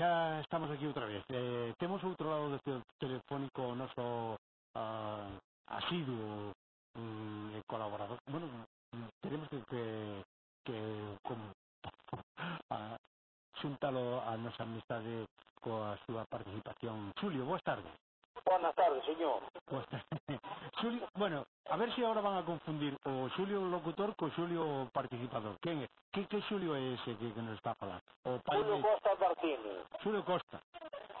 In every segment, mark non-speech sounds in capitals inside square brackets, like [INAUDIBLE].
xa estamos aquí outra vez. Eh, temos outro lado do te telefónico o noso uh, asiduo um, colaborador. Bueno, mm, tenemos que, que, que como, ah, a, xuntalo a nosa amistade coa súa participación. Xulio, boas tardes. Buenas tardes, señor. Xulio, [LAUGHS] bueno, a ver se si agora van a confundir o Xulio locutor co Xulio participador. Quen é? Que, que Xulio é ese que, que nos está a falar? O pai de... Costa Martínez. Xulio Costa.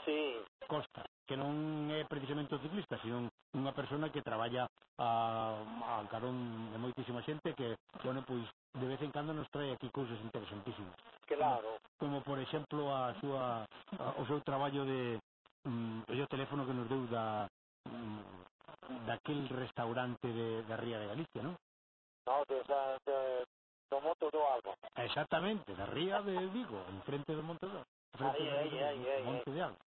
Sí. Costa, que non é precisamente un ciclista, sino unha persona que traballa a, a carón de moitísima xente que, bueno, pois de vez en cando nos trae aquí cousas interesantísimas. Claro. Como, como por exemplo a súa a, o seu traballo de mm, é o teléfono que nos deu da mm, daquel restaurante de, da Ría de Galicia, non? No, de, de, de, do Monte do Alba. Exactamente, da Ría de Vigo, en frente do Monte do Alba. Aí, aí, aí, aí. Monte de Alba.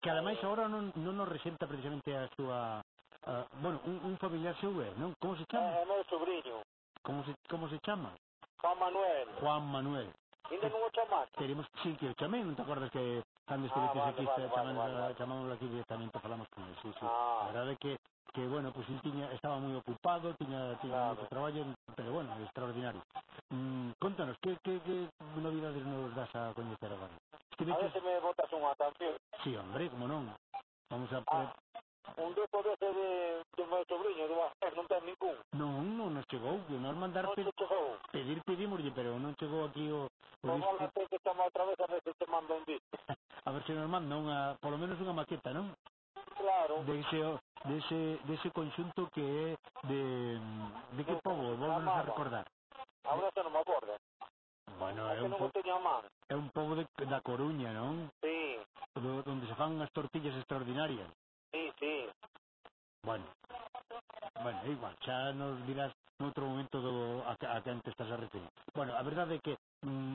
Que ademais agora non, non nos resenta precisamente a súa... A, bueno, un, un familiar seu é, non? Como se chama? É, eh, é meu sobrinho. Como se, como se chama? Juan Manuel. Juan Manuel. Ainda non o chamaste? Teremos, sí, que o chamei, non te acordas que cando estivestes ah, vale, aquí, vale, chamamos, vale, vale. chamámoslo aquí directamente, falamos con ele, sí, sí. Ah. A verdade é que que bueno, pues él tiña, estaba moi ocupado, tiña, tiña claro. moito traballo, pero bueno, extraordinario. Mm, contanos, que, que, que novidades nos das a coñecer agora? Que, a ver se me botas unha canción. Sí, hombre, como non. Vamos a, ah. Un depósito de, eh, do meu sobrinho, do Bajer, non ten ningún. Non, non nos chegou, que nos mandar non pe chegou. pedir pedimoslle, pero non chegou aquí o... o non vale ter que chamar outra vez a ver se te manda un disco. [LAUGHS] a ver se nos manda unha, polo menos unha maqueta, non? Claro. De ese, de ese, de ese conxunto que é de, de que povo, volvemos a recordar.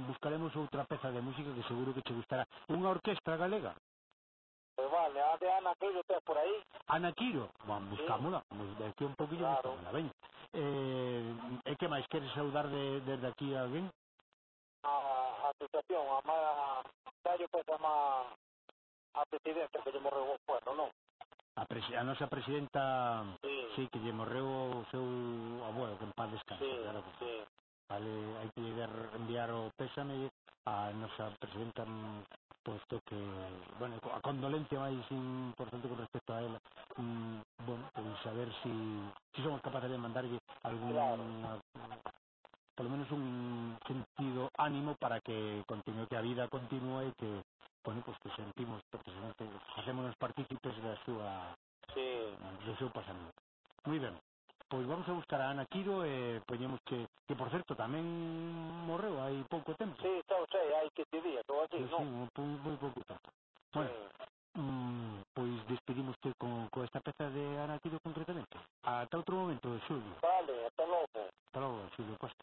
buscaremos outra peza de música que seguro que che gustará. Unha orquestra galega? Pues vale, a de Ana Quiro tes por aí? Ana Quiro? Bueno, buscámola, vamos, de aquí un poquillo claro. buscámola, veña. Eh, e que máis queres saudar de, desde aquí a alguén? A, a situación, a má, dallo pues a má, a presidente que lle morreu o pueblo, non? A, presi, a nosa presidenta, sí. sí, que lle morreu o seu abuelo, que en paz descanse. Sí, claro que... sí. Vale, hai que llegar enviar o pésame a nosa presidenta posto que, bueno, a condolencia máis importante con respecto a ela, mm, bueno, pois a ver si, si somos capaces de mandarlle algún, claro. polo menos un sentido ánimo para que continue, que a vida continúe e que, bueno, pois pues, que sentimos, precisamente, facémonos partícipes da súa, sí. do seu pasamento. Moi ben pois vamos a buscar a Ana Quiro eh, e poñemos que, que por certo tamén morreu hai pouco tempo. Sí, xa o sei, hai que te días ou así, sí, non? Sí, moi, moi pouco tempo. Bueno, sí. mm, pois despedimos que con, con esta peza de Ana Quiro concretamente. Ata outro momento, Xulio. Vale, ata logo. Ata logo, Xulio Costa.